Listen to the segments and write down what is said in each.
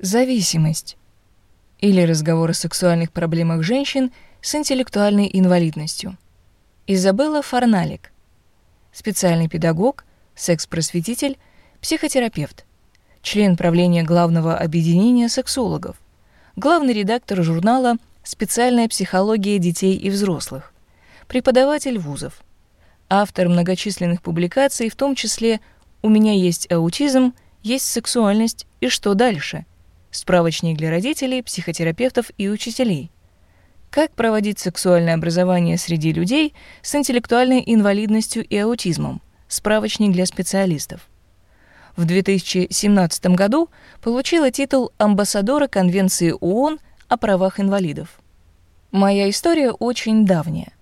Зависимость. Или разговор о сексуальных проблемах женщин с интеллектуальной инвалидностью. Изабелла Фарналик. Специальный педагог, секс-просветитель, психотерапевт. Член правления главного объединения сексологов. Главный редактор журнала «Специальная психология детей и взрослых». Преподаватель вузов. Автор многочисленных публикаций, в том числе «У меня есть аутизм», «Есть сексуальность» и «Что дальше?» Справочник для родителей, психотерапевтов и учителей. Как проводить сексуальное образование среди людей с интеллектуальной инвалидностью и аутизмом? Справочник для специалистов. В 2017 году получила титул амбассадора Конвенции ООН о правах инвалидов. Моя история очень давняя.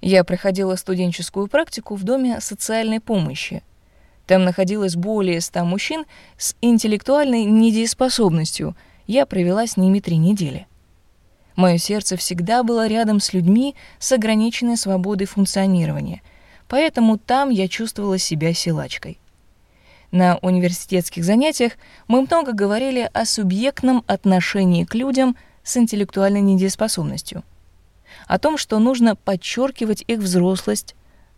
Я проходила студенческую практику в Доме социальной помощи – там находилось более ста мужчин с интеллектуальной недееспособностью. Я провела с ними три недели. Мое сердце всегда было рядом с людьми с ограниченной свободой функционирования, поэтому там я чувствовала себя силачкой. На университетских занятиях мы много говорили о субъектном отношении к людям с интеллектуальной недееспособностью, о том, что нужно подчеркивать их взрослость,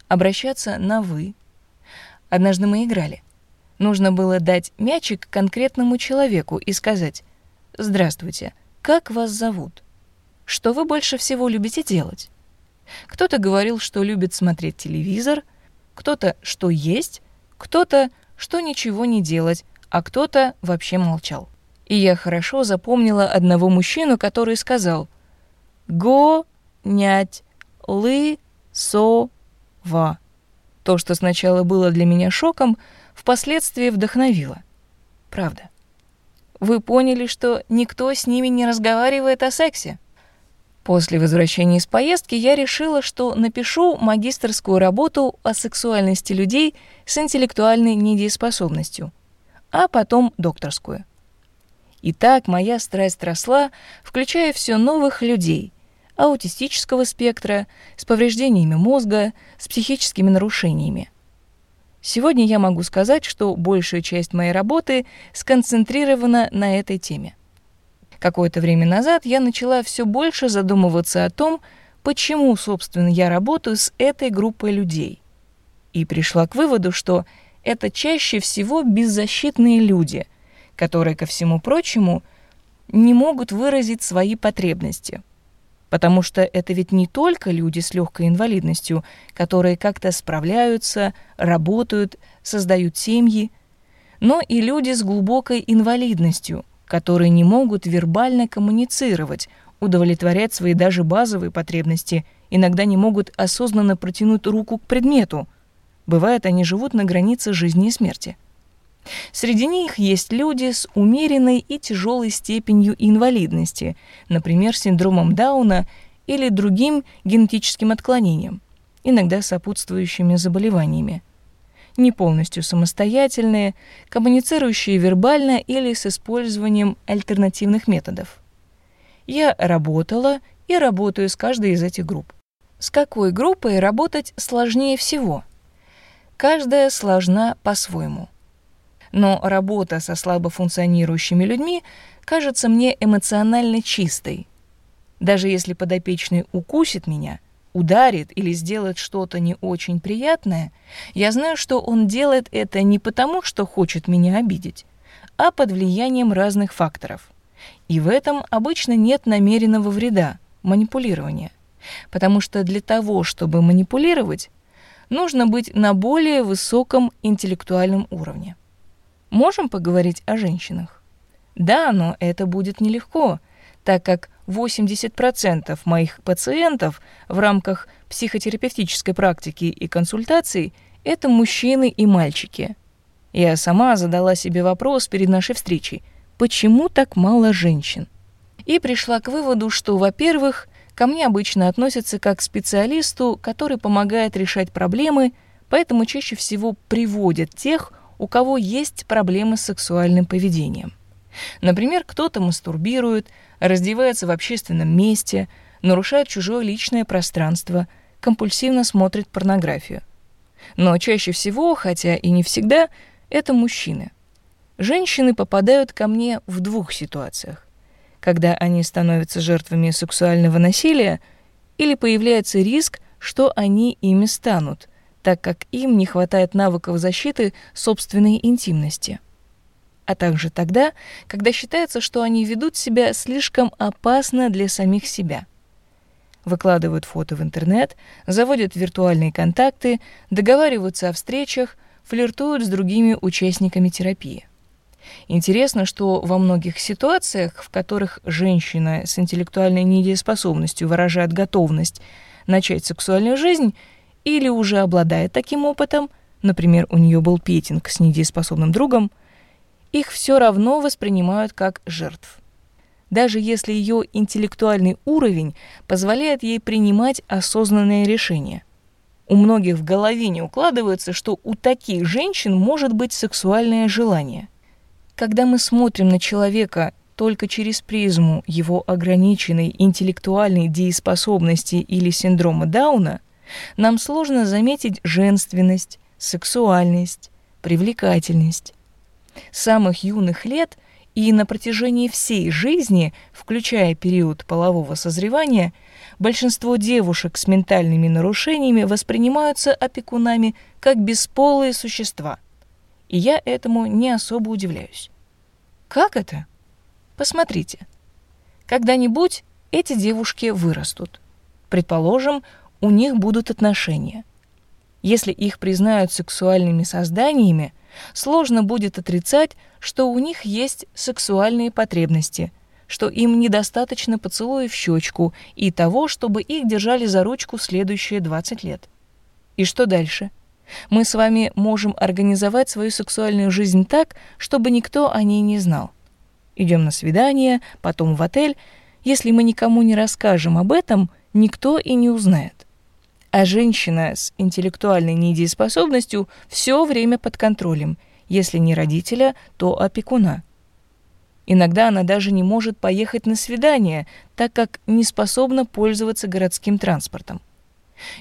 обращаться на «вы», Однажды мы играли. Нужно было дать мячик конкретному человеку и сказать «Здравствуйте, как вас зовут? Что вы больше всего любите делать?» Кто-то говорил, что любит смотреть телевизор, кто-то, что есть, кто-то, что ничего не делать, а кто-то вообще молчал. И я хорошо запомнила одного мужчину, который сказал «Го, нять, лы, со, ва». То, что сначала было для меня шоком, впоследствии вдохновило. Правда. Вы поняли, что никто с ними не разговаривает о сексе? После возвращения из поездки я решила, что напишу магистрскую работу о сексуальности людей с интеллектуальной недееспособностью, а потом докторскую. И так моя страсть росла, включая все новых людей, аутистического спектра, с повреждениями мозга, с психическими нарушениями. Сегодня я могу сказать, что большая часть моей работы сконцентрирована на этой теме. Какое-то время назад я начала все больше задумываться о том, почему, собственно, я работаю с этой группой людей. И пришла к выводу, что это чаще всего беззащитные люди, которые, ко всему прочему, не могут выразить свои потребности – Потому что это ведь не только люди с легкой инвалидностью, которые как-то справляются, работают, создают семьи, но и люди с глубокой инвалидностью, которые не могут вербально коммуницировать, удовлетворять свои даже базовые потребности, иногда не могут осознанно протянуть руку к предмету. Бывает, они живут на границе жизни и смерти. Среди них есть люди с умеренной и тяжелой степенью инвалидности, например, синдромом Дауна или другим генетическим отклонением, иногда сопутствующими заболеваниями. Не полностью самостоятельные, коммуницирующие вербально или с использованием альтернативных методов. Я работала и работаю с каждой из этих групп. С какой группой работать сложнее всего? Каждая сложна по-своему но работа со слабо функционирующими людьми кажется мне эмоционально чистой. Даже если подопечный укусит меня, ударит или сделает что-то не очень приятное, я знаю, что он делает это не потому, что хочет меня обидеть, а под влиянием разных факторов. И в этом обычно нет намеренного вреда, манипулирования. Потому что для того, чтобы манипулировать, нужно быть на более высоком интеллектуальном уровне. Можем поговорить о женщинах? Да, но это будет нелегко, так как 80% моих пациентов в рамках психотерапевтической практики и консультаций – это мужчины и мальчики. Я сама задала себе вопрос перед нашей встречей – почему так мало женщин? И пришла к выводу, что, во-первых, ко мне обычно относятся как к специалисту, который помогает решать проблемы, поэтому чаще всего приводят тех, у кого есть проблемы с сексуальным поведением. Например, кто-то мастурбирует, раздевается в общественном месте, нарушает чужое личное пространство, компульсивно смотрит порнографию. Но чаще всего, хотя и не всегда, это мужчины. Женщины попадают ко мне в двух ситуациях. Когда они становятся жертвами сексуального насилия или появляется риск, что они ими станут, так как им не хватает навыков защиты собственной интимности. А также тогда, когда считается, что они ведут себя слишком опасно для самих себя. Выкладывают фото в интернет, заводят виртуальные контакты, договариваются о встречах, флиртуют с другими участниками терапии. Интересно, что во многих ситуациях, в которых женщина с интеллектуальной недееспособностью выражает готовность начать сексуальную жизнь или уже обладает таким опытом, например, у нее был петинг с недееспособным другом, их все равно воспринимают как жертв. Даже если ее интеллектуальный уровень позволяет ей принимать осознанные решения. У многих в голове не укладывается, что у таких женщин может быть сексуальное желание – когда мы смотрим на человека только через призму его ограниченной интеллектуальной дееспособности или синдрома Дауна, нам сложно заметить женственность, сексуальность, привлекательность. С самых юных лет и на протяжении всей жизни, включая период полового созревания, большинство девушек с ментальными нарушениями воспринимаются опекунами как бесполые существа – и я этому не особо удивляюсь. Как это? Посмотрите. Когда-нибудь эти девушки вырастут. Предположим, у них будут отношения. Если их признают сексуальными созданиями, сложно будет отрицать, что у них есть сексуальные потребности, что им недостаточно поцелуя в щечку и того, чтобы их держали за ручку следующие 20 лет. И что дальше? Мы с вами можем организовать свою сексуальную жизнь так, чтобы никто о ней не знал. Идем на свидание, потом в отель. Если мы никому не расскажем об этом, никто и не узнает. А женщина с интеллектуальной недееспособностью все время под контролем, если не родителя, то опекуна. Иногда она даже не может поехать на свидание, так как не способна пользоваться городским транспортом.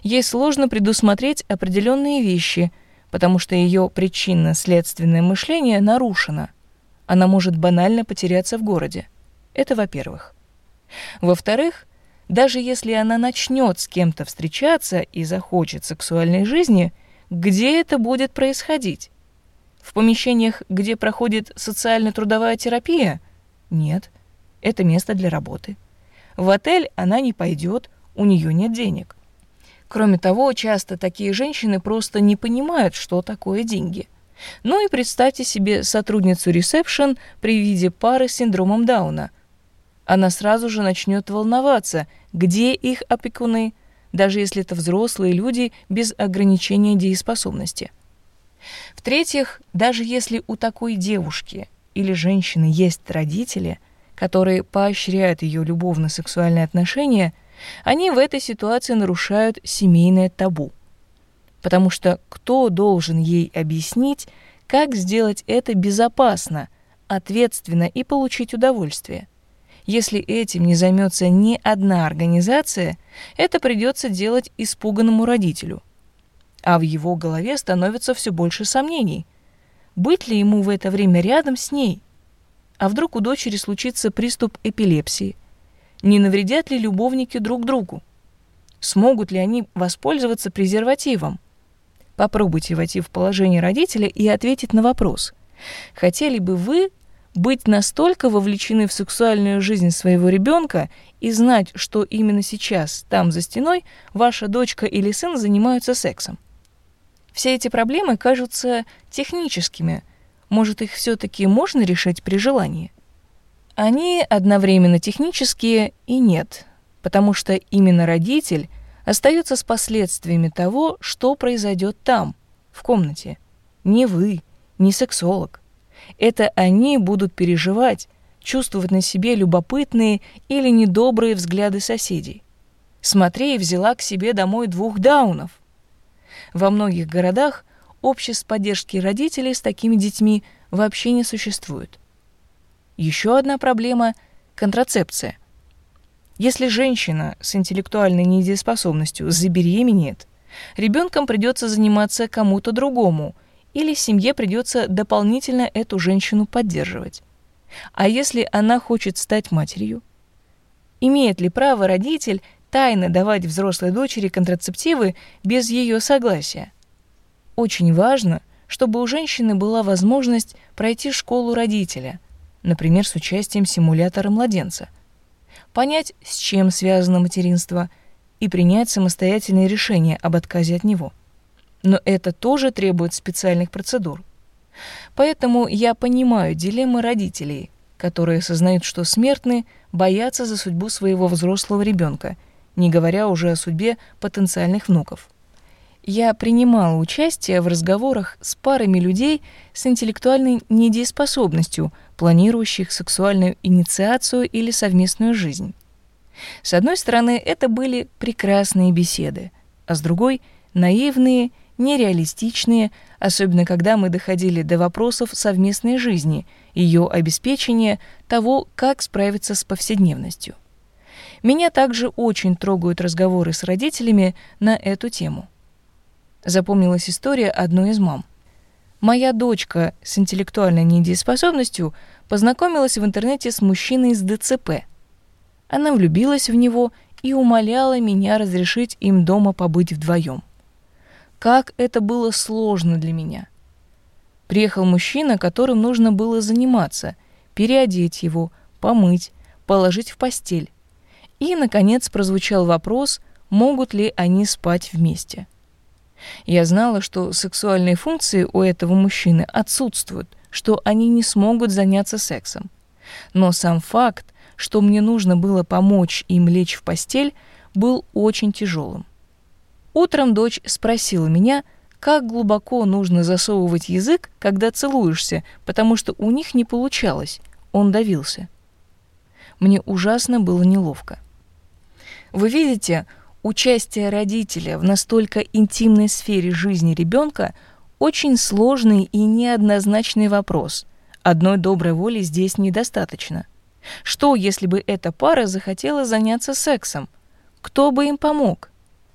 Ей сложно предусмотреть определенные вещи, потому что ее причинно-следственное мышление нарушено. Она может банально потеряться в городе. Это во-первых. Во-вторых, даже если она начнет с кем-то встречаться и захочет сексуальной жизни, где это будет происходить? В помещениях, где проходит социально-трудовая терапия? Нет, это место для работы. В отель она не пойдет, у нее нет денег. Кроме того, часто такие женщины просто не понимают, что такое деньги. Ну и представьте себе сотрудницу ресепшн при виде пары с синдромом Дауна. Она сразу же начнет волноваться, где их опекуны, даже если это взрослые люди без ограничения дееспособности. В-третьих, даже если у такой девушки или женщины есть родители, которые поощряют ее любовно-сексуальные отношения – они в этой ситуации нарушают семейное табу. Потому что кто должен ей объяснить, как сделать это безопасно, ответственно и получить удовольствие? Если этим не займется ни одна организация, это придется делать испуганному родителю. А в его голове становится все больше сомнений. Быть ли ему в это время рядом с ней? А вдруг у дочери случится приступ эпилепсии – не навредят ли любовники друг другу? Смогут ли они воспользоваться презервативом? Попробуйте войти в положение родителя и ответить на вопрос. Хотели бы вы быть настолько вовлечены в сексуальную жизнь своего ребенка и знать, что именно сейчас, там за стеной, ваша дочка или сын занимаются сексом? Все эти проблемы кажутся техническими. Может, их все-таки можно решить при желании? Они одновременно технические и нет, потому что именно родитель остается с последствиями того, что произойдет там, в комнате. Не вы, не сексолог. Это они будут переживать, чувствовать на себе любопытные или недобрые взгляды соседей. Смотри, взяла к себе домой двух даунов. Во многих городах обществ поддержки родителей с такими детьми вообще не существует. Еще одна проблема – контрацепция. Если женщина с интеллектуальной недееспособностью забеременеет, ребенком придется заниматься кому-то другому или семье придется дополнительно эту женщину поддерживать? А если она хочет стать матерью? Имеет ли право родитель тайно давать взрослой дочери контрацептивы без ее согласия? Очень важно, чтобы у женщины была возможность пройти школу родителя, например, с участием симулятора младенца, понять, с чем связано материнство, и принять самостоятельное решение об отказе от него. Но это тоже требует специальных процедур. Поэтому я понимаю дилеммы родителей, которые осознают, что смертны, боятся за судьбу своего взрослого ребенка, не говоря уже о судьбе потенциальных внуков. Я принимала участие в разговорах с парами людей с интеллектуальной недееспособностью, планирующих сексуальную инициацию или совместную жизнь. С одной стороны, это были прекрасные беседы, а с другой — наивные, нереалистичные, особенно когда мы доходили до вопросов совместной жизни, ее обеспечения, того, как справиться с повседневностью. Меня также очень трогают разговоры с родителями на эту тему. Запомнилась история одной из мам. Моя дочка с интеллектуальной недееспособностью познакомилась в интернете с мужчиной с ДЦП. Она влюбилась в него и умоляла меня разрешить им дома побыть вдвоем. Как это было сложно для меня. Приехал мужчина, которым нужно было заниматься, переодеть его, помыть, положить в постель. И, наконец, прозвучал вопрос, могут ли они спать вместе. Я знала, что сексуальные функции у этого мужчины отсутствуют, что они не смогут заняться сексом. Но сам факт, что мне нужно было помочь им лечь в постель, был очень тяжелым. Утром дочь спросила меня, как глубоко нужно засовывать язык, когда целуешься, потому что у них не получалось, он давился. Мне ужасно было неловко. Вы видите, участие родителя в настолько интимной сфере жизни ребенка очень сложный и неоднозначный вопрос. Одной доброй воли здесь недостаточно. Что, если бы эта пара захотела заняться сексом? Кто бы им помог?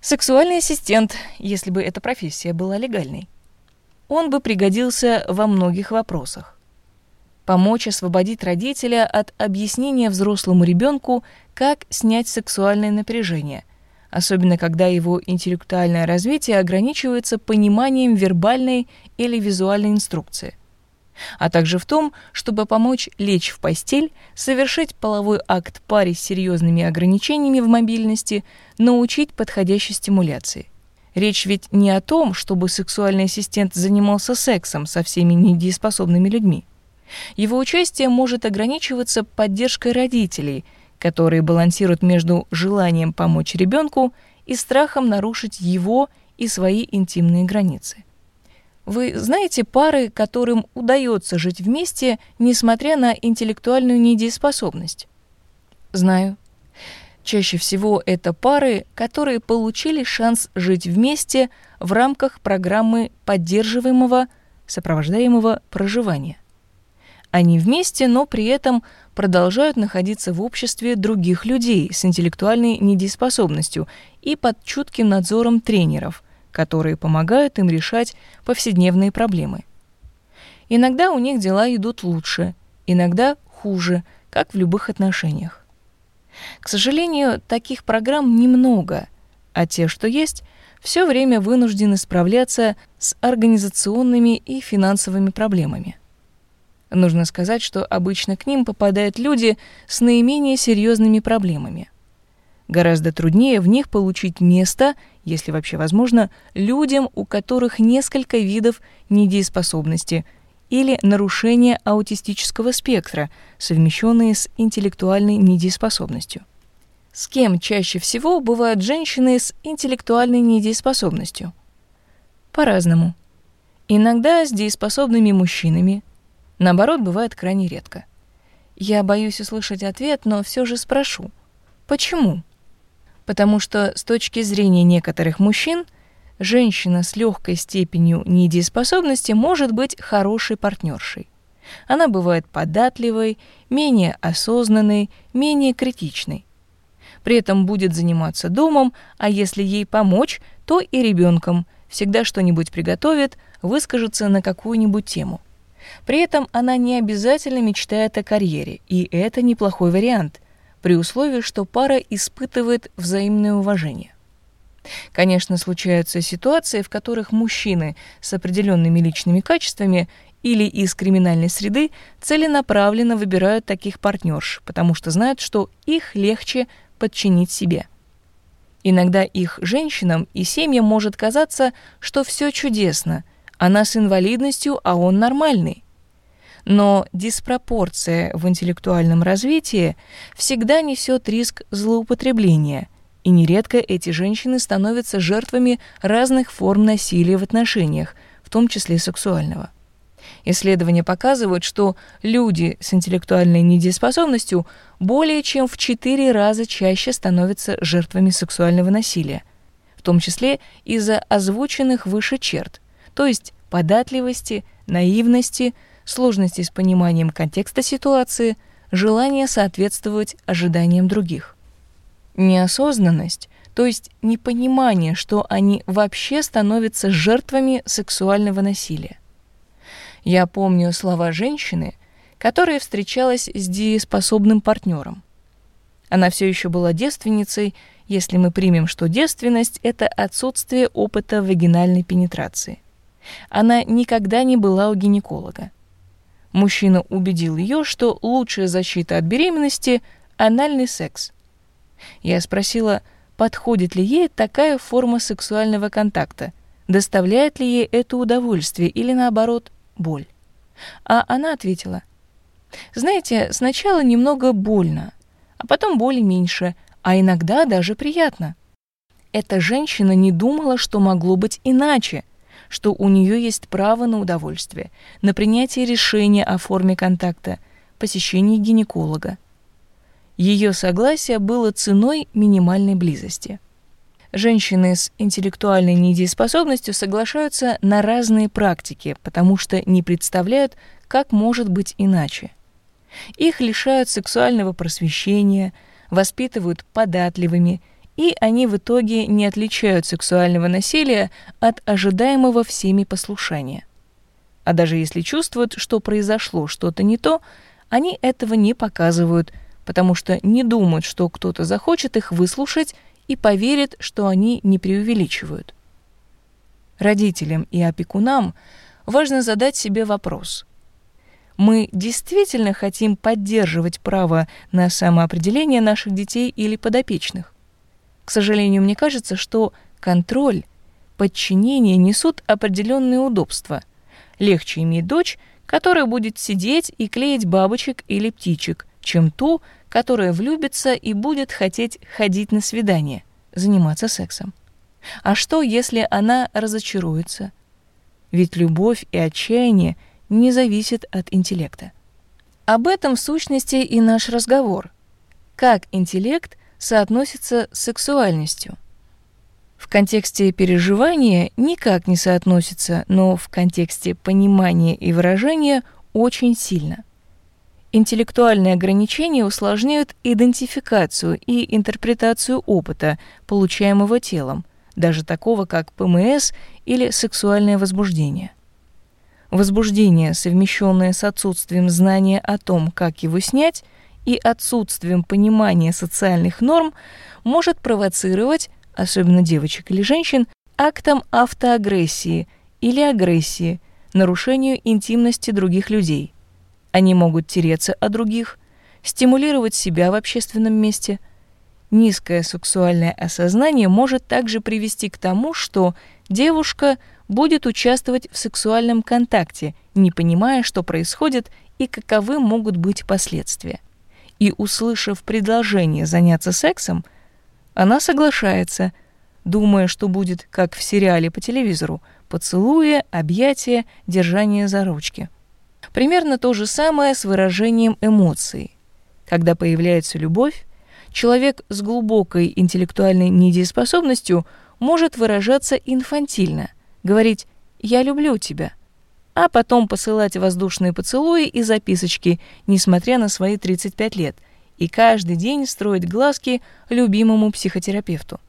Сексуальный ассистент, если бы эта профессия была легальной. Он бы пригодился во многих вопросах. Помочь освободить родителя от объяснения взрослому ребенку, как снять сексуальное напряжение, особенно когда его интеллектуальное развитие ограничивается пониманием вербальной или визуальной инструкции а также в том, чтобы помочь лечь в постель, совершить половой акт паре с серьезными ограничениями в мобильности, научить подходящей стимуляции. Речь ведь не о том, чтобы сексуальный ассистент занимался сексом со всеми недееспособными людьми. Его участие может ограничиваться поддержкой родителей, которые балансируют между желанием помочь ребенку и страхом нарушить его и свои интимные границы. Вы знаете пары, которым удается жить вместе, несмотря на интеллектуальную недееспособность? Знаю. Чаще всего это пары, которые получили шанс жить вместе в рамках программы поддерживаемого, сопровождаемого проживания. Они вместе, но при этом продолжают находиться в обществе других людей с интеллектуальной недееспособностью и под чутким надзором тренеров – которые помогают им решать повседневные проблемы. Иногда у них дела идут лучше, иногда хуже, как в любых отношениях. К сожалению, таких программ немного, а те, что есть, все время вынуждены справляться с организационными и финансовыми проблемами. Нужно сказать, что обычно к ним попадают люди с наименее серьезными проблемами. Гораздо труднее в них получить место, если вообще возможно, людям, у которых несколько видов недееспособности или нарушения аутистического спектра, совмещенные с интеллектуальной недееспособностью. С кем чаще всего бывают женщины с интеллектуальной недееспособностью? По-разному. Иногда с дееспособными мужчинами. Наоборот, бывает крайне редко. Я боюсь услышать ответ, но все же спрошу. Почему? Потому что с точки зрения некоторых мужчин женщина с легкой степенью недееспособности может быть хорошей партнершей. Она бывает податливой, менее осознанной, менее критичной. При этом будет заниматься домом, а если ей помочь, то и ребенком, всегда что-нибудь приготовит, выскажется на какую-нибудь тему. При этом она не обязательно мечтает о карьере, и это неплохой вариант, при условии, что пара испытывает взаимное уважение. Конечно, случаются ситуации, в которых мужчины с определенными личными качествами или из криминальной среды целенаправленно выбирают таких партнерш, потому что знают, что их легче подчинить себе. Иногда их женщинам и семьям может казаться, что все чудесно, она с инвалидностью, а он нормальный. Но диспропорция в интеллектуальном развитии всегда несет риск злоупотребления, и нередко эти женщины становятся жертвами разных форм насилия в отношениях, в том числе сексуального. Исследования показывают, что люди с интеллектуальной недееспособностью более чем в 4 раза чаще становятся жертвами сексуального насилия, в том числе из-за озвученных выше черт, то есть податливости, наивности, сложности с пониманием контекста ситуации, желания соответствовать ожиданиям других. Неосознанность, то есть непонимание, что они вообще становятся жертвами сексуального насилия. Я помню слова женщины, которая встречалась с дееспособным партнером. Она все еще была девственницей, если мы примем, что девственность – это отсутствие опыта вагинальной пенетрации. Она никогда не была у гинеколога. Мужчина убедил ее, что лучшая защита от беременности – анальный секс. Я спросила, подходит ли ей такая форма сексуального контакта, доставляет ли ей это удовольствие или, наоборот, боль. А она ответила, «Знаете, сначала немного больно, а потом боли меньше, а иногда даже приятно». Эта женщина не думала, что могло быть иначе, что у нее есть право на удовольствие, на принятие решения о форме контакта, посещение гинеколога. Ее согласие было ценой минимальной близости. Женщины с интеллектуальной недееспособностью соглашаются на разные практики, потому что не представляют, как может быть иначе. Их лишают сексуального просвещения, воспитывают податливыми, и они в итоге не отличают сексуального насилия от ожидаемого всеми послушания. А даже если чувствуют, что произошло что-то не то, они этого не показывают, потому что не думают, что кто-то захочет их выслушать и поверит, что они не преувеличивают. Родителям и опекунам важно задать себе вопрос. Мы действительно хотим поддерживать право на самоопределение наших детей или подопечных? К сожалению, мне кажется, что контроль, подчинение несут определенные удобства. Легче иметь дочь, которая будет сидеть и клеить бабочек или птичек, чем ту, которая влюбится и будет хотеть ходить на свидание, заниматься сексом. А что, если она разочаруется? Ведь любовь и отчаяние не зависят от интеллекта. Об этом в сущности и наш разговор. Как интеллект соотносится с сексуальностью? В контексте переживания никак не соотносится, но в контексте понимания и выражения очень сильно – Интеллектуальные ограничения усложняют идентификацию и интерпретацию опыта, получаемого телом, даже такого как ПМС или сексуальное возбуждение. Возбуждение, совмещенное с отсутствием знания о том, как его снять, и отсутствием понимания социальных норм, может провоцировать, особенно девочек или женщин, актом автоагрессии или агрессии, нарушению интимности других людей – они могут тереться о других, стимулировать себя в общественном месте. Низкое сексуальное осознание может также привести к тому, что девушка будет участвовать в сексуальном контакте, не понимая, что происходит и каковы могут быть последствия. И, услышав предложение заняться сексом, она соглашается, думая, что будет, как в сериале по телевизору, поцелуя, объятия, держание за ручки. Примерно то же самое с выражением эмоций. Когда появляется любовь, человек с глубокой интеллектуальной недееспособностью может выражаться инфантильно, говорить «я люблю тебя», а потом посылать воздушные поцелуи и записочки, несмотря на свои 35 лет, и каждый день строить глазки любимому психотерапевту.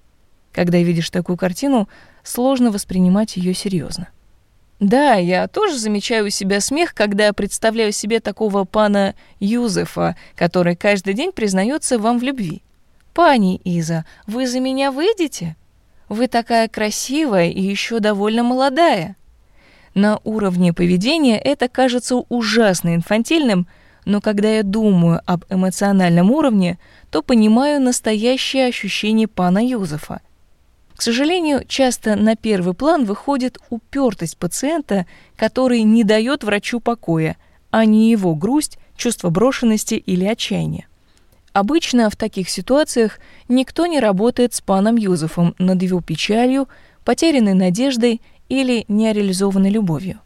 Когда видишь такую картину, сложно воспринимать ее серьезно. Да, я тоже замечаю у себя смех, когда представляю себе такого пана Юзефа, который каждый день признается вам в любви. «Пани Иза, вы за меня выйдете? Вы такая красивая и еще довольно молодая». На уровне поведения это кажется ужасно инфантильным, но когда я думаю об эмоциональном уровне, то понимаю настоящее ощущение пана Юзефа – к сожалению, часто на первый план выходит упертость пациента, который не дает врачу покоя, а не его грусть, чувство брошенности или отчаяния. Обычно в таких ситуациях никто не работает с паном Юзефом над его печалью, потерянной надеждой или нереализованной любовью.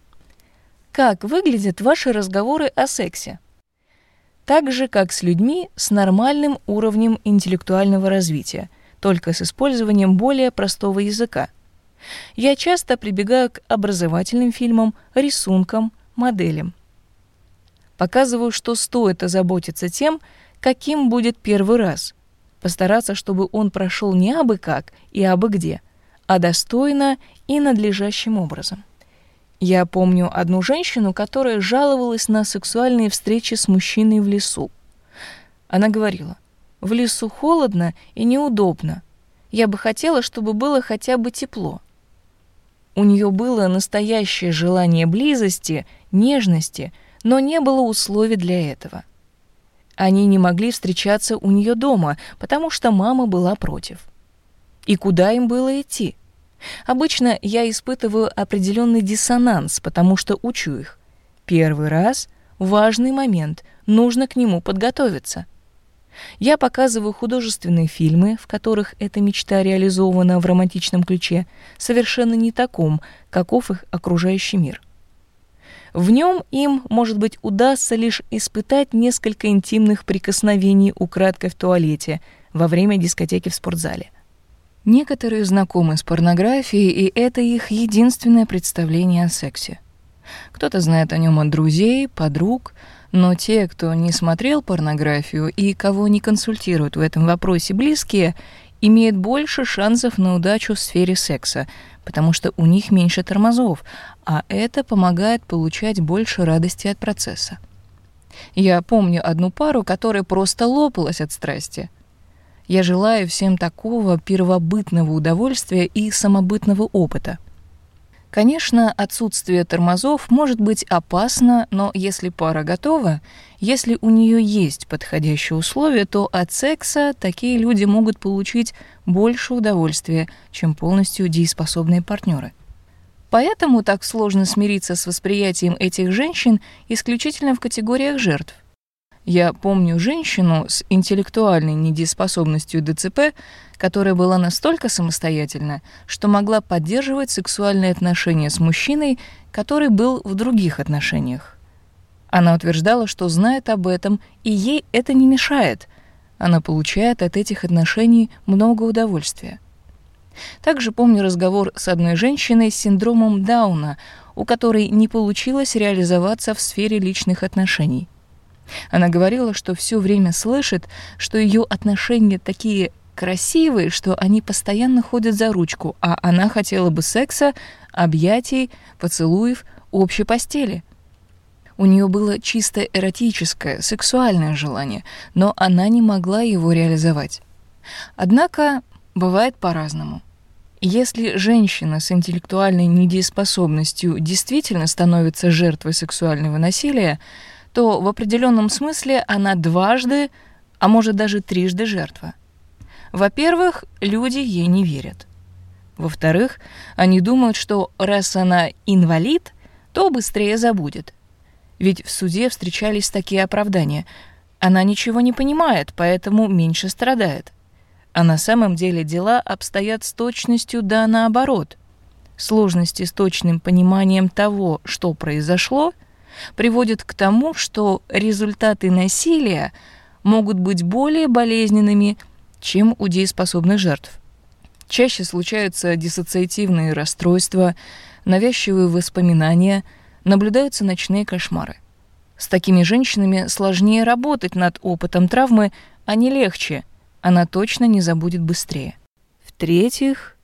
Как выглядят ваши разговоры о сексе? Так же, как с людьми с нормальным уровнем интеллектуального развития – только с использованием более простого языка. Я часто прибегаю к образовательным фильмам, рисункам, моделям. Показываю, что стоит озаботиться тем, каким будет первый раз. Постараться, чтобы он прошел не абы как и абы где, а достойно и надлежащим образом. Я помню одну женщину, которая жаловалась на сексуальные встречи с мужчиной в лесу. Она говорила, в лесу холодно и неудобно. Я бы хотела, чтобы было хотя бы тепло. У нее было настоящее желание близости, нежности, но не было условий для этого. Они не могли встречаться у нее дома, потому что мама была против. И куда им было идти? Обычно я испытываю определенный диссонанс, потому что учу их. Первый раз — важный момент, нужно к нему подготовиться — я показываю художественные фильмы, в которых эта мечта реализована в романтичном ключе, совершенно не таком, каков их окружающий мир. В нем им, может быть, удастся лишь испытать несколько интимных прикосновений украдкой в туалете во время дискотеки в спортзале. Некоторые знакомы с порнографией, и это их единственное представление о сексе. Кто-то знает о нем от друзей, подруг, но те, кто не смотрел порнографию и кого не консультируют в этом вопросе близкие, имеют больше шансов на удачу в сфере секса, потому что у них меньше тормозов, а это помогает получать больше радости от процесса. Я помню одну пару, которая просто лопалась от страсти. Я желаю всем такого первобытного удовольствия и самобытного опыта – Конечно, отсутствие тормозов может быть опасно, но если пара готова, если у нее есть подходящие условия, то от секса такие люди могут получить больше удовольствия, чем полностью дееспособные партнеры. Поэтому так сложно смириться с восприятием этих женщин исключительно в категориях жертв. Я помню женщину с интеллектуальной недееспособностью ДЦП, которая была настолько самостоятельна, что могла поддерживать сексуальные отношения с мужчиной, который был в других отношениях. Она утверждала, что знает об этом, и ей это не мешает. Она получает от этих отношений много удовольствия. Также помню разговор с одной женщиной с синдромом Дауна, у которой не получилось реализоваться в сфере личных отношений. Она говорила, что все время слышит, что ее отношения такие красивые, что они постоянно ходят за ручку, а она хотела бы секса, объятий, поцелуев, общей постели. У нее было чисто эротическое, сексуальное желание, но она не могла его реализовать. Однако бывает по-разному. Если женщина с интеллектуальной недееспособностью действительно становится жертвой сексуального насилия, то в определенном смысле она дважды, а может даже трижды жертва. Во-первых, люди ей не верят. Во-вторых, они думают, что раз она инвалид, то быстрее забудет. Ведь в суде встречались такие оправдания. Она ничего не понимает, поэтому меньше страдает. А на самом деле дела обстоят с точностью да наоборот. Сложности с точным пониманием того, что произошло – приводит к тому, что результаты насилия могут быть более болезненными, чем у дееспособных жертв. Чаще случаются диссоциативные расстройства, навязчивые воспоминания, наблюдаются ночные кошмары. С такими женщинами сложнее работать над опытом травмы, а не легче, она точно не забудет быстрее. В-третьих,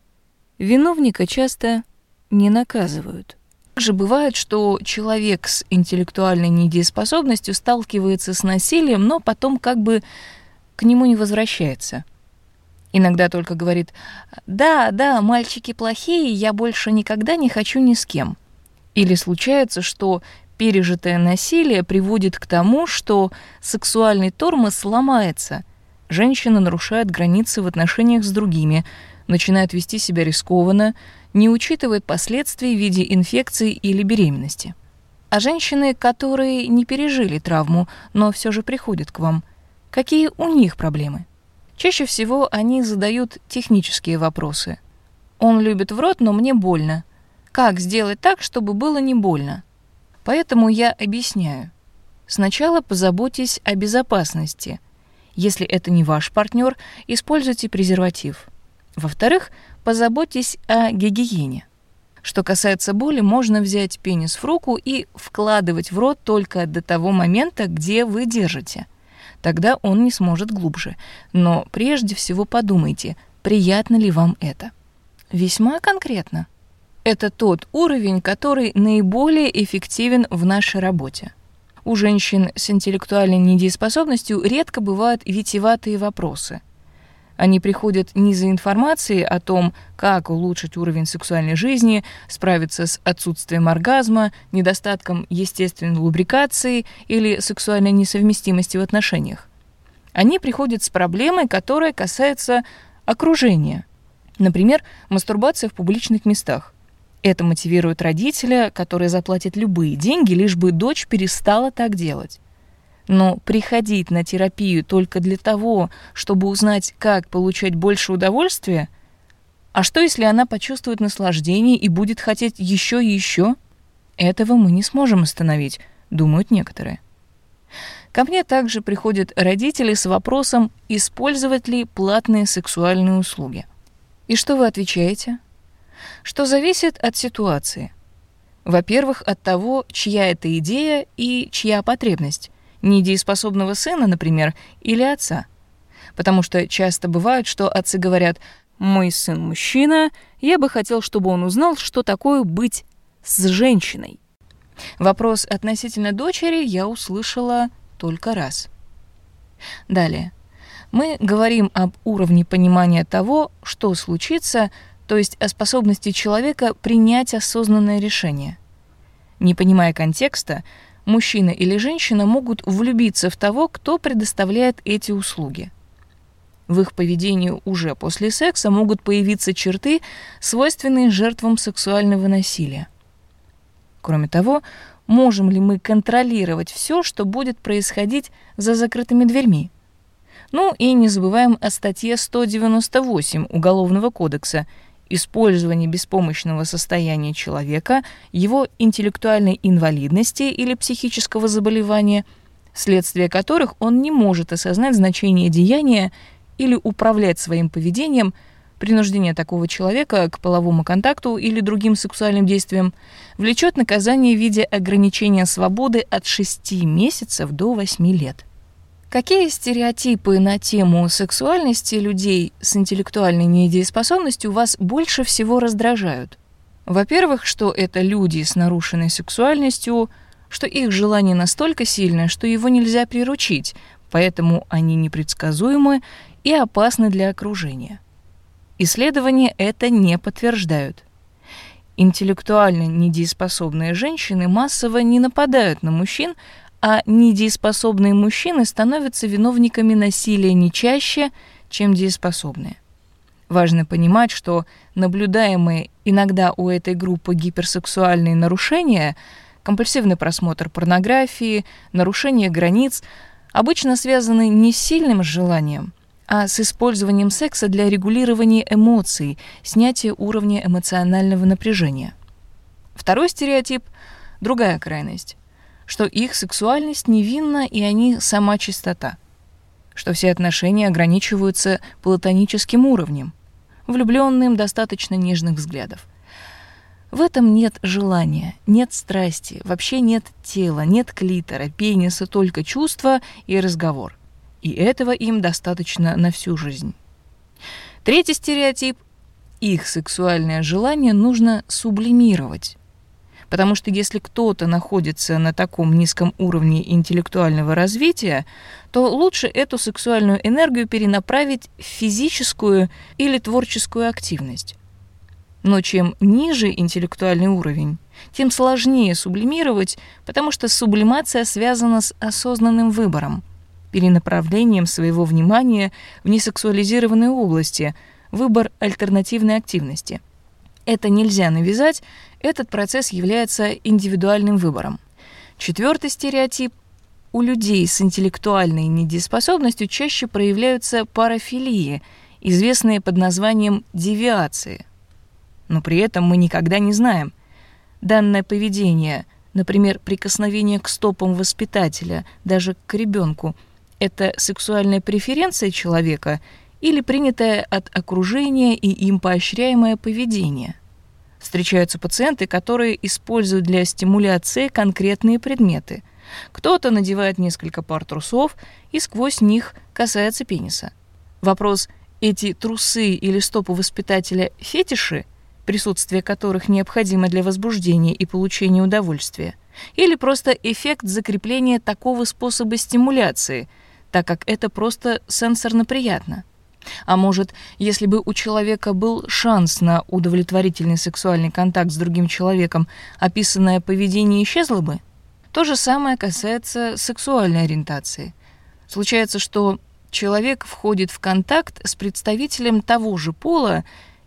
виновника часто не наказывают. Также бывает, что человек с интеллектуальной недееспособностью сталкивается с насилием, но потом как бы к нему не возвращается. Иногда только говорит «Да, да, мальчики плохие, я больше никогда не хочу ни с кем». Или случается, что пережитое насилие приводит к тому, что сексуальный тормоз сломается. Женщина нарушает границы в отношениях с другими, начинает вести себя рискованно, не учитывает последствий в виде инфекции или беременности. А женщины, которые не пережили травму, но все же приходят к вам, какие у них проблемы? Чаще всего они задают технические вопросы. Он любит в рот, но мне больно. Как сделать так, чтобы было не больно? Поэтому я объясняю. Сначала позаботьтесь о безопасности. Если это не ваш партнер, используйте презерватив. Во-вторых, позаботьтесь о гигиене. Что касается боли, можно взять пенис в руку и вкладывать в рот только до того момента, где вы держите. Тогда он не сможет глубже. Но прежде всего подумайте, приятно ли вам это. Весьма конкретно. Это тот уровень, который наиболее эффективен в нашей работе. У женщин с интеллектуальной недееспособностью редко бывают витиеватые вопросы – они приходят не за информацией о том, как улучшить уровень сексуальной жизни, справиться с отсутствием оргазма, недостатком естественной лубрикации или сексуальной несовместимости в отношениях. Они приходят с проблемой, которая касается окружения. Например, мастурбация в публичных местах. Это мотивирует родителя, который заплатит любые деньги, лишь бы дочь перестала так делать. Но приходить на терапию только для того, чтобы узнать, как получать больше удовольствия, а что, если она почувствует наслаждение и будет хотеть еще и еще? Этого мы не сможем остановить, думают некоторые. Ко мне также приходят родители с вопросом, использовать ли платные сексуальные услуги. И что вы отвечаете? Что зависит от ситуации. Во-первых, от того, чья это идея и чья потребность недееспособного сына, например, или отца. Потому что часто бывает, что отцы говорят «мой сын мужчина, я бы хотел, чтобы он узнал, что такое быть с женщиной». Вопрос относительно дочери я услышала только раз. Далее. Мы говорим об уровне понимания того, что случится, то есть о способности человека принять осознанное решение. Не понимая контекста, мужчина или женщина могут влюбиться в того, кто предоставляет эти услуги. В их поведении уже после секса могут появиться черты, свойственные жертвам сексуального насилия. Кроме того, можем ли мы контролировать все, что будет происходить за закрытыми дверьми? Ну и не забываем о статье 198 Уголовного кодекса использование беспомощного состояния человека, его интеллектуальной инвалидности или психического заболевания, следствие которых он не может осознать значение деяния или управлять своим поведением, принуждение такого человека к половому контакту или другим сексуальным действиям, влечет наказание в виде ограничения свободы от 6 месяцев до 8 лет. Какие стереотипы на тему сексуальности людей с интеллектуальной недееспособностью вас больше всего раздражают? Во-первых, что это люди с нарушенной сексуальностью, что их желание настолько сильное, что его нельзя приручить, поэтому они непредсказуемы и опасны для окружения. Исследования это не подтверждают. Интеллектуально недееспособные женщины массово не нападают на мужчин, а недееспособные мужчины становятся виновниками насилия не чаще, чем дееспособные. Важно понимать, что наблюдаемые иногда у этой группы гиперсексуальные нарушения, компульсивный просмотр порнографии, нарушение границ, обычно связаны не с сильным желанием, а с использованием секса для регулирования эмоций, снятия уровня эмоционального напряжения. Второй стереотип — другая крайность что их сексуальность невинна и они сама чистота, что все отношения ограничиваются платоническим уровнем, влюбленным достаточно нежных взглядов. В этом нет желания, нет страсти, вообще нет тела, нет клитора, пениса, только чувства и разговор. И этого им достаточно на всю жизнь. Третий стереотип – их сексуальное желание нужно сублимировать. Потому что если кто-то находится на таком низком уровне интеллектуального развития, то лучше эту сексуальную энергию перенаправить в физическую или творческую активность. Но чем ниже интеллектуальный уровень, тем сложнее сублимировать, потому что сублимация связана с осознанным выбором, перенаправлением своего внимания в несексуализированные области, выбор альтернативной активности. Это нельзя навязать, этот процесс является индивидуальным выбором. Четвертый стереотип у людей с интеллектуальной недееспособностью чаще проявляются парафилии, известные под названием девиации. Но при этом мы никогда не знаем, данное поведение, например, прикосновение к стопам воспитателя, даже к ребенку, это сексуальная преференция человека или принятое от окружения и им поощряемое поведение. Встречаются пациенты, которые используют для стимуляции конкретные предметы – кто-то надевает несколько пар трусов и сквозь них касается пениса. Вопрос, эти трусы или стопы воспитателя фетиши, присутствие которых необходимо для возбуждения и получения удовольствия, или просто эффект закрепления такого способа стимуляции, так как это просто сенсорно приятно. А может, если бы у человека был шанс на удовлетворительный сексуальный контакт с другим человеком, описанное поведение исчезло бы? То же самое касается сексуальной ориентации. Случается, что человек входит в контакт с представителем того же пола,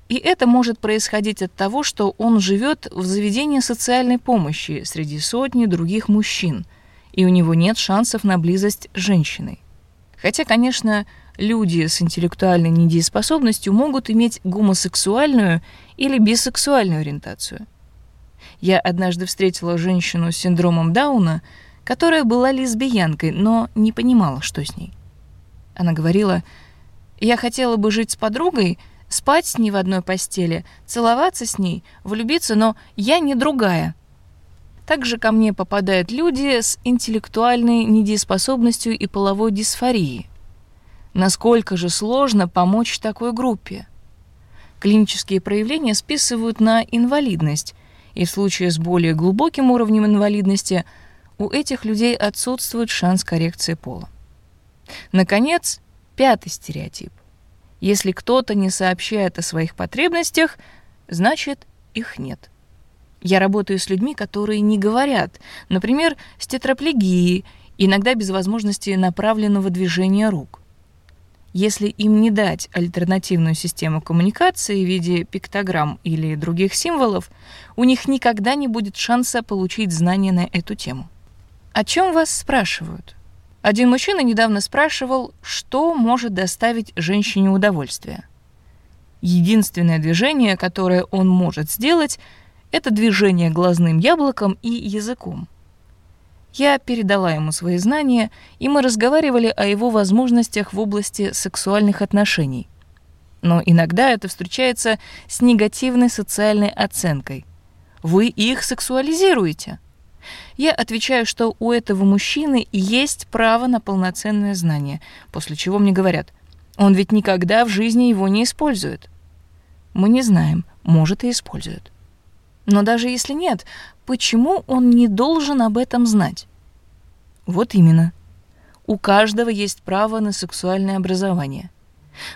и это может происходить от того, что он живет в заведении социальной помощи среди сотни других мужчин, и у него нет шансов на близость с женщиной. Хотя, конечно, люди с интеллектуальной недееспособностью могут иметь гомосексуальную или бисексуальную ориентацию – я однажды встретила женщину с синдромом Дауна, которая была лесбиянкой, но не понимала, что с ней. Она говорила, «Я хотела бы жить с подругой, спать с ней в одной постели, целоваться с ней, влюбиться, но я не другая». Также ко мне попадают люди с интеллектуальной недееспособностью и половой дисфорией. Насколько же сложно помочь такой группе? Клинические проявления списывают на инвалидность – и в случае с более глубоким уровнем инвалидности у этих людей отсутствует шанс коррекции пола. Наконец, пятый стереотип. Если кто-то не сообщает о своих потребностях, значит, их нет. Я работаю с людьми, которые не говорят, например, с тетраплегией, иногда без возможности направленного движения рук. Если им не дать альтернативную систему коммуникации в виде пиктограмм или других символов, у них никогда не будет шанса получить знания на эту тему. О чем вас спрашивают? Один мужчина недавно спрашивал, что может доставить женщине удовольствие. Единственное движение, которое он может сделать, это движение глазным яблоком и языком. Я передала ему свои знания, и мы разговаривали о его возможностях в области сексуальных отношений. Но иногда это встречается с негативной социальной оценкой. Вы их сексуализируете. Я отвечаю, что у этого мужчины есть право на полноценное знание, после чего мне говорят, он ведь никогда в жизни его не использует. Мы не знаем, может и использует. Но даже если нет, почему он не должен об этом знать? Вот именно. У каждого есть право на сексуальное образование.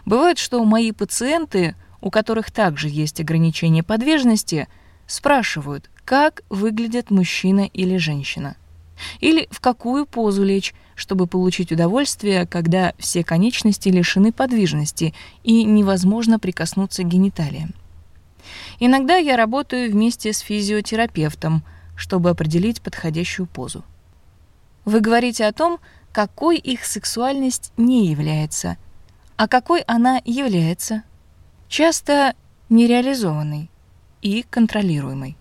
Бывает, что мои пациенты, у которых также есть ограничения подвижности, спрашивают, как выглядят мужчина или женщина. Или в какую позу лечь, чтобы получить удовольствие, когда все конечности лишены подвижности и невозможно прикоснуться к гениталиям. Иногда я работаю вместе с физиотерапевтом, чтобы определить подходящую позу. Вы говорите о том, какой их сексуальность не является, а какой она является. Часто нереализованной и контролируемой.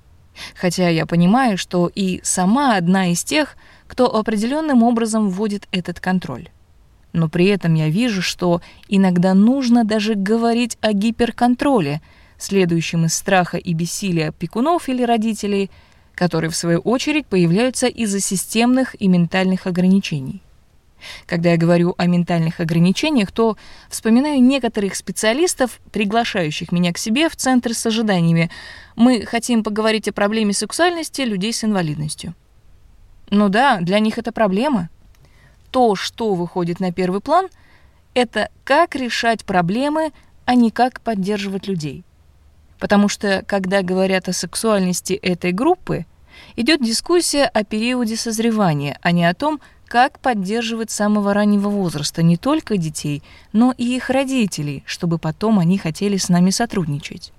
Хотя я понимаю, что и сама одна из тех, кто определенным образом вводит этот контроль. Но при этом я вижу, что иногда нужно даже говорить о гиперконтроле, следующем из страха и бессилия опекунов или родителей – которые в свою очередь появляются из-за системных и ментальных ограничений. Когда я говорю о ментальных ограничениях, то вспоминаю некоторых специалистов, приглашающих меня к себе в центр с ожиданиями. Мы хотим поговорить о проблеме сексуальности людей с инвалидностью. Ну да, для них это проблема. То, что выходит на первый план, это как решать проблемы, а не как поддерживать людей. Потому что, когда говорят о сексуальности этой группы, идет дискуссия о периоде созревания, а не о том, как поддерживать с самого раннего возраста не только детей, но и их родителей, чтобы потом они хотели с нами сотрудничать.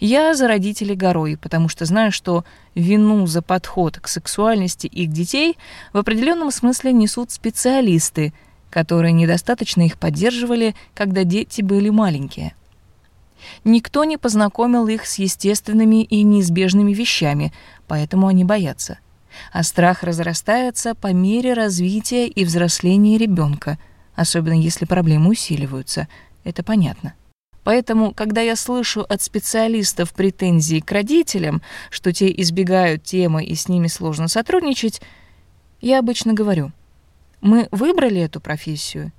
Я за родителей горой, потому что знаю, что вину за подход к сексуальности их детей в определенном смысле несут специалисты, которые недостаточно их поддерживали, когда дети были маленькие. Никто не познакомил их с естественными и неизбежными вещами, поэтому они боятся – а страх разрастается по мере развития и взросления ребенка, особенно если проблемы усиливаются. Это понятно. Поэтому, когда я слышу от специалистов претензии к родителям, что те избегают темы и с ними сложно сотрудничать, я обычно говорю, мы выбрали эту профессию,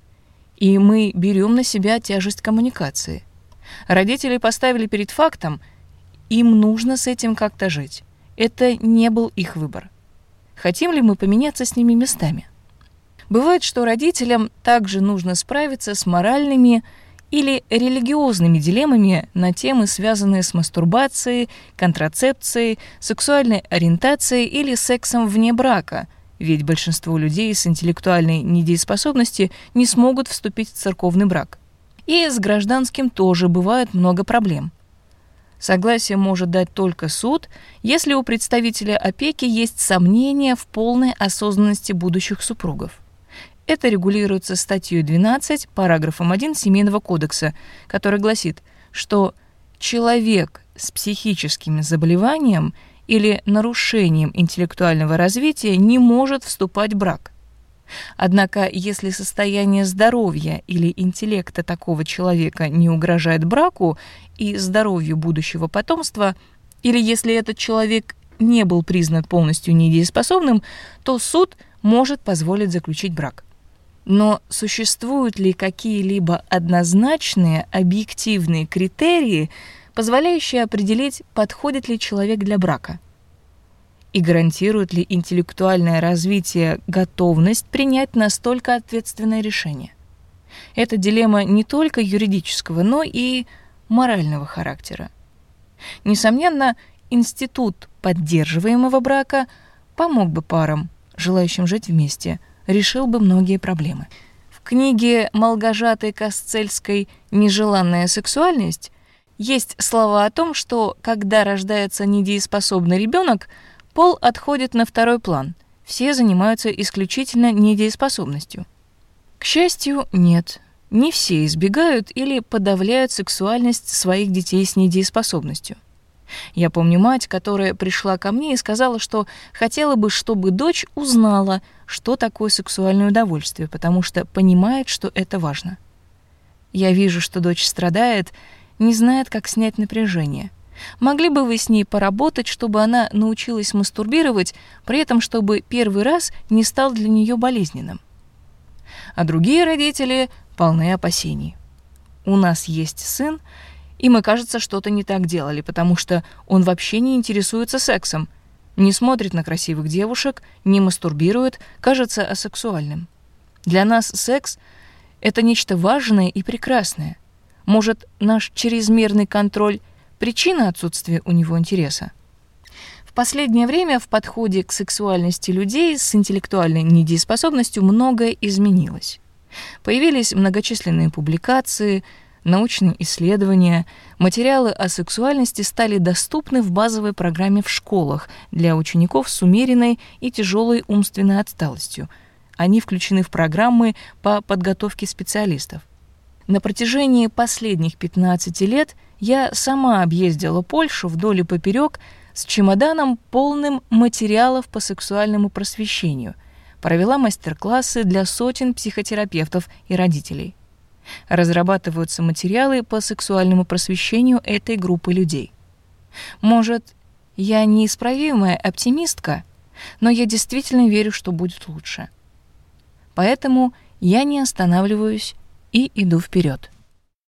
и мы берем на себя тяжесть коммуникации. Родители поставили перед фактом, им нужно с этим как-то жить. Это не был их выбор. Хотим ли мы поменяться с ними местами? Бывает, что родителям также нужно справиться с моральными или религиозными дилеммами на темы, связанные с мастурбацией, контрацепцией, сексуальной ориентацией или сексом вне брака, ведь большинство людей с интеллектуальной недееспособностью не смогут вступить в церковный брак. И с гражданским тоже бывает много проблем – Согласие может дать только суд, если у представителя опеки есть сомнения в полной осознанности будущих супругов. Это регулируется статьей 12, параграфом 1 Семейного кодекса, который гласит, что человек с психическим заболеванием или нарушением интеллектуального развития не может вступать в брак. Однако, если состояние здоровья или интеллекта такого человека не угрожает браку и здоровью будущего потомства, или если этот человек не был признан полностью недееспособным, то суд может позволить заключить брак. Но существуют ли какие-либо однозначные объективные критерии, позволяющие определить, подходит ли человек для брака? И гарантирует ли интеллектуальное развитие готовность принять настолько ответственное решение. Это дилемма не только юридического, но и морального характера. Несомненно, институт поддерживаемого брака помог бы парам, желающим жить вместе, решил бы многие проблемы. В книге Малгожатой Касцельской «Нежеланная сексуальность» есть слова о том, что когда рождается недееспособный ребенок, Пол отходит на второй план. Все занимаются исключительно недееспособностью. К счастью, нет. Не все избегают или подавляют сексуальность своих детей с недееспособностью. Я помню мать, которая пришла ко мне и сказала, что хотела бы, чтобы дочь узнала, что такое сексуальное удовольствие, потому что понимает, что это важно. Я вижу, что дочь страдает, не знает, как снять напряжение. Могли бы вы с ней поработать, чтобы она научилась мастурбировать, при этом чтобы первый раз не стал для нее болезненным? А другие родители полны опасений. У нас есть сын, и мы, кажется, что-то не так делали, потому что он вообще не интересуется сексом, не смотрит на красивых девушек, не мастурбирует, кажется асексуальным. Для нас секс — это нечто важное и прекрасное. Может, наш чрезмерный контроль — Причина отсутствия у него интереса. В последнее время в подходе к сексуальности людей с интеллектуальной недееспособностью многое изменилось. Появились многочисленные публикации, научные исследования, материалы о сексуальности стали доступны в базовой программе в школах для учеников с умеренной и тяжелой умственной отсталостью. Они включены в программы по подготовке специалистов. На протяжении последних 15 лет я сама объездила Польшу вдоль и поперек с чемоданом, полным материалов по сексуальному просвещению, провела мастер-классы для сотен психотерапевтов и родителей. Разрабатываются материалы по сексуальному просвещению этой группы людей. Может, я неисправимая оптимистка, но я действительно верю, что будет лучше. Поэтому я не останавливаюсь и иду вперед.